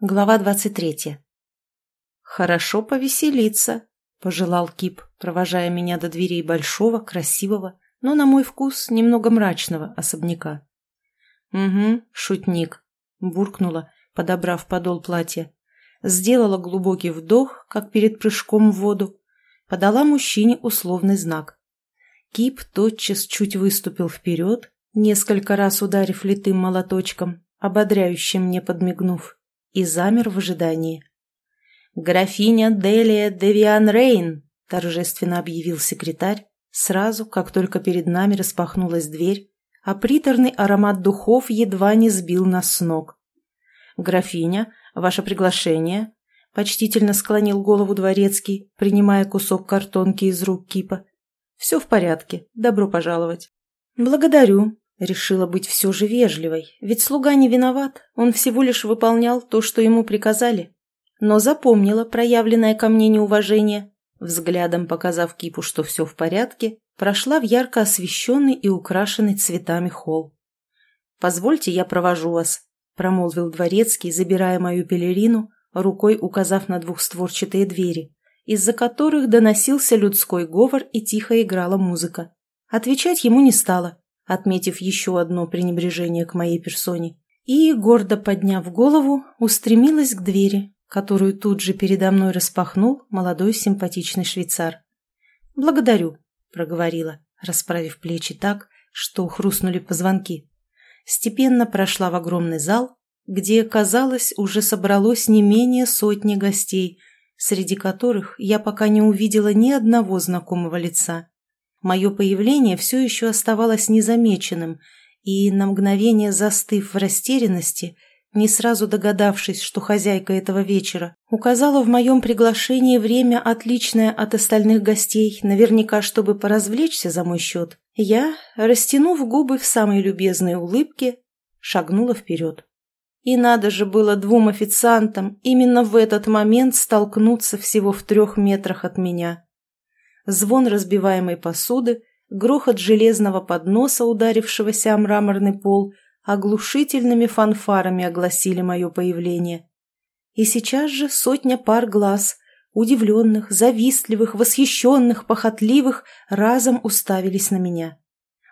Глава двадцать третья. «Хорошо повеселиться», — пожелал Кип, провожая меня до дверей большого, красивого, но, на мой вкус, немного мрачного особняка. «Угу, шутник», — буркнула, подобрав подол платья. Сделала глубокий вдох, как перед прыжком в воду. Подала мужчине условный знак. Кип тотчас чуть выступил вперед, несколько раз ударив литым молоточком, ободряюще мне подмигнув и замер в ожидании. «Графиня Делия Девиан Рейн!» – торжественно объявил секретарь, сразу, как только перед нами распахнулась дверь, а приторный аромат духов едва не сбил нас с ног. «Графиня, ваше приглашение?» – почтительно склонил голову дворецкий, принимая кусок картонки из рук Кипа. «Все в порядке, добро пожаловать». «Благодарю», Решила быть все же вежливой, ведь слуга не виноват, он всего лишь выполнял то, что ему приказали. Но запомнила проявленное ко мне неуважение, взглядом показав Кипу, что все в порядке, прошла в ярко освещенный и украшенный цветами холл. «Позвольте, я провожу вас», — промолвил дворецкий, забирая мою пелерину, рукой указав на двухстворчатые двери, из-за которых доносился людской говор и тихо играла музыка. Отвечать ему не стала, отметив еще одно пренебрежение к моей персоне, и, гордо подняв голову, устремилась к двери, которую тут же передо мной распахнул молодой симпатичный швейцар. «Благодарю», — проговорила, расправив плечи так, что хрустнули позвонки. Степенно прошла в огромный зал, где, казалось, уже собралось не менее сотни гостей, среди которых я пока не увидела ни одного знакомого лица. Мое появление все еще оставалось незамеченным, и, на мгновение застыв в растерянности, не сразу догадавшись, что хозяйка этого вечера указала в моем приглашении время, отличное от остальных гостей, наверняка, чтобы поразвлечься за мой счет, я, растянув губы в самой любезной улыбке, шагнула вперед. И надо же было двум официантам именно в этот момент столкнуться всего в трех метрах от меня звон разбиваемой посуды, грохот железного подноса, ударившегося о мраморный пол, оглушительными фанфарами огласили мое появление. И сейчас же сотня пар глаз, удивленных, завистливых, восхищенных, похотливых, разом уставились на меня.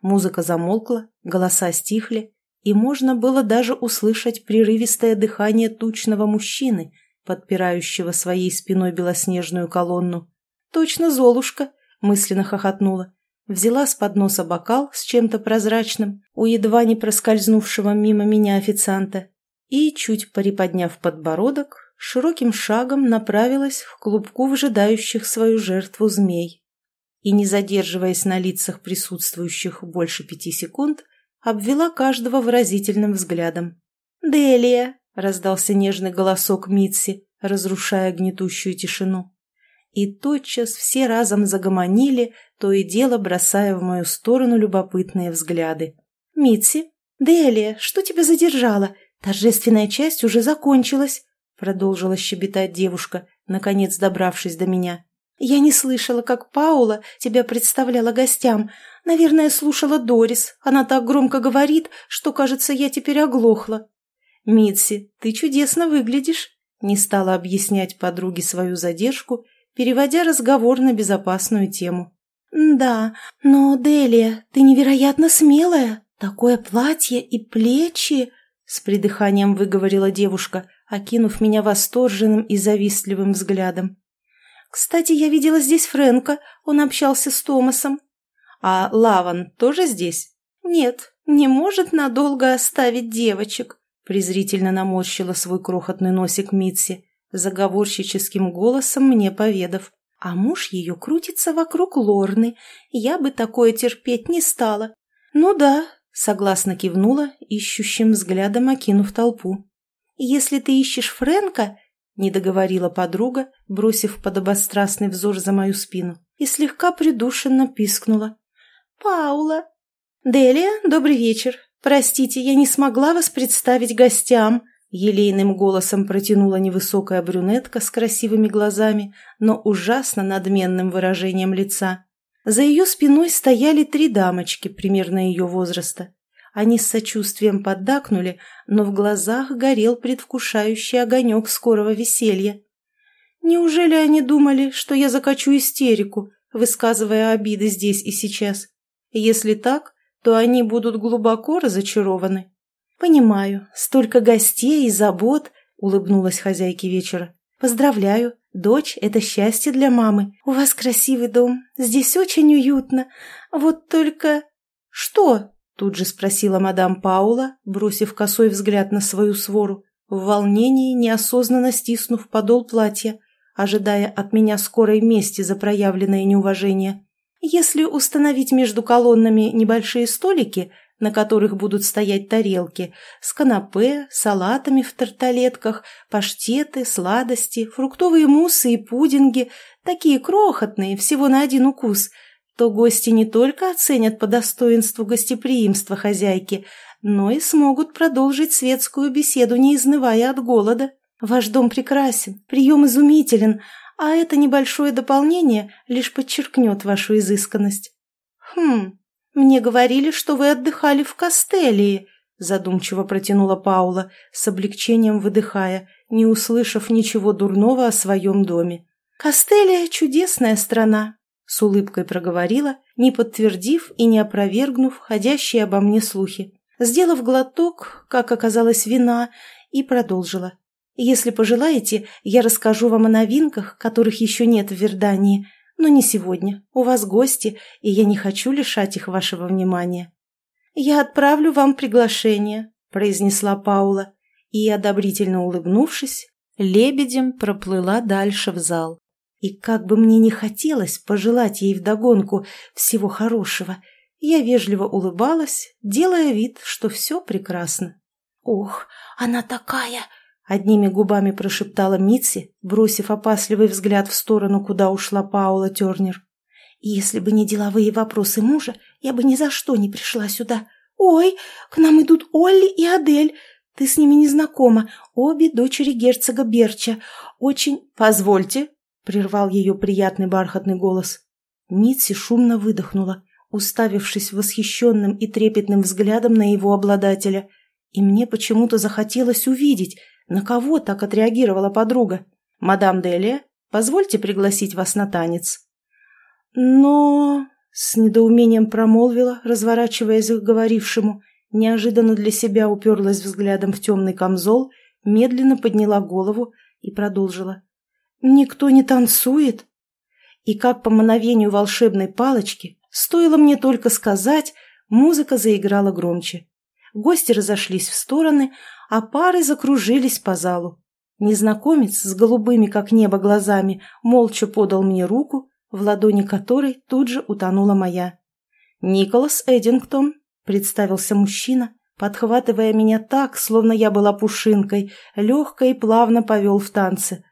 Музыка замолкла, голоса стихли, и можно было даже услышать прерывистое дыхание тучного мужчины, подпирающего своей спиной белоснежную колонну. «Точно Золушка!» — мысленно хохотнула. Взяла с подноса бокал с чем-то прозрачным у едва не проскользнувшего мимо меня официанта и, чуть приподняв подбородок, широким шагом направилась в клубку выжидающих свою жертву змей. И, не задерживаясь на лицах присутствующих больше пяти секунд, обвела каждого выразительным взглядом. «Делия!» — раздался нежный голосок Митси, разрушая гнетущую тишину и тотчас все разом загомонили, то и дело бросая в мою сторону любопытные взгляды. «Митси, Делия, что тебя задержало? Торжественная часть уже закончилась», — продолжила щебетать девушка, наконец добравшись до меня. «Я не слышала, как Паула тебя представляла гостям. Наверное, слушала Дорис. Она так громко говорит, что, кажется, я теперь оглохла». «Митси, ты чудесно выглядишь», — не стала объяснять подруге свою задержку переводя разговор на безопасную тему. «Да, но, Делия, ты невероятно смелая. Такое платье и плечи!» С придыханием выговорила девушка, окинув меня восторженным и завистливым взглядом. «Кстати, я видела здесь Фрэнка, он общался с Томасом». «А Лаван тоже здесь?» «Нет, не может надолго оставить девочек», презрительно наморщила свой крохотный носик Митси заговорщическим голосом мне поведав. А муж ее крутится вокруг Лорны. Я бы такое терпеть не стала. Ну да, согласно кивнула, ищущим взглядом окинув толпу. Если ты ищешь Фрэнка, не договорила подруга, бросив подобострастный взор за мою спину, и слегка придушенно пискнула. «Паула!» «Делия, добрый вечер. Простите, я не смогла вас представить гостям», Елейным голосом протянула невысокая брюнетка с красивыми глазами, но ужасно надменным выражением лица. За ее спиной стояли три дамочки примерно ее возраста. Они с сочувствием поддакнули, но в глазах горел предвкушающий огонек скорого веселья. Неужели они думали, что я закачу истерику, высказывая обиды здесь и сейчас? Если так, то они будут глубоко разочарованы. «Понимаю, столько гостей и забот», — улыбнулась хозяйке вечера. «Поздравляю, дочь — это счастье для мамы. У вас красивый дом, здесь очень уютно. Вот только...» «Что?» — тут же спросила мадам Паула, бросив косой взгляд на свою свору, в волнении неосознанно стиснув подол платья, ожидая от меня скорой мести за проявленное неуважение. «Если установить между колоннами небольшие столики, — на которых будут стоять тарелки с канапе, салатами в тарталетках, паштеты, сладости, фруктовые муссы и пудинги, такие крохотные, всего на один укус, то гости не только оценят по достоинству гостеприимства хозяйки, но и смогут продолжить светскую беседу, не изнывая от голода. Ваш дом прекрасен, прием изумителен, а это небольшое дополнение лишь подчеркнет вашу изысканность. Хм, «Мне говорили, что вы отдыхали в Кастелии», — задумчиво протянула Паула, с облегчением выдыхая, не услышав ничего дурного о своем доме. «Кастелия — чудесная страна», — с улыбкой проговорила, не подтвердив и не опровергнув ходящие обо мне слухи. Сделав глоток, как оказалось, вина, и продолжила. «Если пожелаете, я расскажу вам о новинках, которых еще нет в Вердании, но не сегодня. У вас гости, и я не хочу лишать их вашего внимания. «Я отправлю вам приглашение», — произнесла Паула, и, одобрительно улыбнувшись, лебедем проплыла дальше в зал. И как бы мне не хотелось пожелать ей вдогонку всего хорошего, я вежливо улыбалась, делая вид, что все прекрасно. «Ох, она такая!» Одними губами прошептала Митси, бросив опасливый взгляд в сторону, куда ушла Паула Тернер. «Если бы не деловые вопросы мужа, я бы ни за что не пришла сюда. Ой, к нам идут Олли и Адель. Ты с ними не знакома. Обе дочери герцога Берча. Очень... Позвольте!» — прервал ее приятный бархатный голос. Митси шумно выдохнула, уставившись восхищенным и трепетным взглядом на его обладателя. И мне почему-то захотелось увидеть — на кого так отреагировала подруга? «Мадам Делия, позвольте пригласить вас на танец». «Но...» — с недоумением промолвила, разворачиваясь к говорившему, неожиданно для себя уперлась взглядом в темный камзол, медленно подняла голову и продолжила. «Никто не танцует?» И как по мановению волшебной палочки, стоило мне только сказать, музыка заиграла громче. Гости разошлись в стороны, а пары закружились по залу. Незнакомец с голубыми, как небо, глазами молча подал мне руку, в ладони которой тут же утонула моя. «Николас Эдингтон», — представился мужчина, подхватывая меня так, словно я была пушинкой, легко и плавно повел в танцы.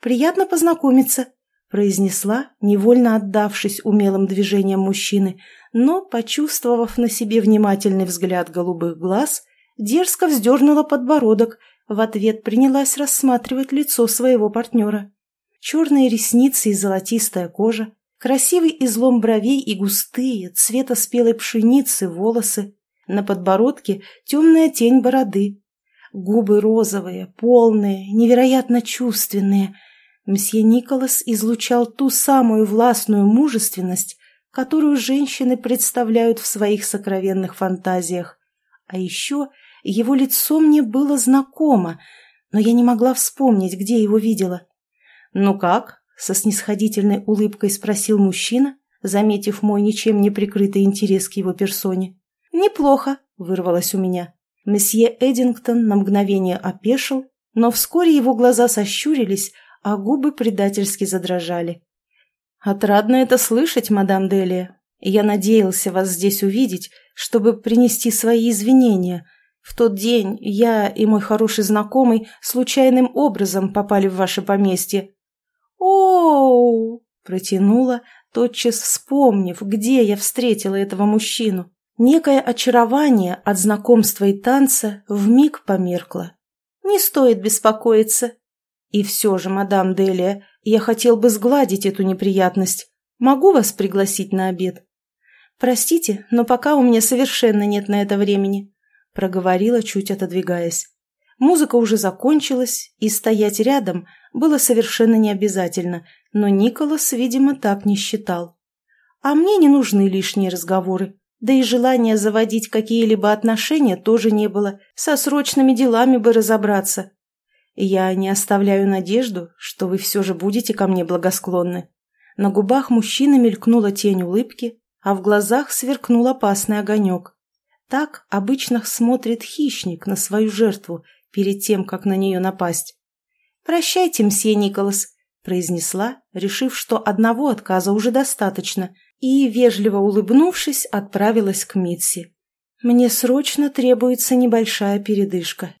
«Приятно познакомиться», — произнесла, невольно отдавшись умелым движениям мужчины, но, почувствовав на себе внимательный взгляд голубых глаз, дерзко вздернула подбородок, в ответ принялась рассматривать лицо своего партнера. Черные ресницы и золотистая кожа, красивый излом бровей и густые, цвета спелой пшеницы, волосы, на подбородке темная тень бороды, губы розовые, полные, невероятно чувственные. Мсье Николас излучал ту самую властную мужественность, которую женщины представляют в своих сокровенных фантазиях. А еще его лицо мне было знакомо, но я не могла вспомнить, где его видела. «Ну как?» — со снисходительной улыбкой спросил мужчина, заметив мой ничем не прикрытый интерес к его персоне. «Неплохо», — вырвалось у меня. Месье Эдингтон на мгновение опешил, но вскоре его глаза сощурились, а губы предательски задрожали. «Отрадно это слышать, мадам Делия. Я надеялся вас здесь увидеть, чтобы принести свои извинения, в тот день я и мой хороший знакомый случайным образом попали в ваше поместье. Оу! протянула, тотчас вспомнив, где я встретила этого мужчину. Некое очарование от знакомства и танца вмиг померкло. Не стоит беспокоиться. И все же, мадам Делия, я хотел бы сгладить эту неприятность. Могу вас пригласить на обед? «Простите, но пока у меня совершенно нет на это времени», — проговорила, чуть отодвигаясь. Музыка уже закончилась, и стоять рядом было совершенно не обязательно, но Николас, видимо, так не считал. А мне не нужны лишние разговоры. Да и желания заводить какие-либо отношения тоже не было. Со срочными делами бы разобраться. Я не оставляю надежду, что вы все же будете ко мне благосклонны. На губах мужчины мелькнула тень улыбки, а в глазах сверкнул опасный огонек. Так обычно смотрит хищник на свою жертву перед тем, как на нее напасть. «Прощайте, мсье Николас», — произнесла, решив, что одного отказа уже достаточно, и, вежливо улыбнувшись, отправилась к Митси. «Мне срочно требуется небольшая передышка.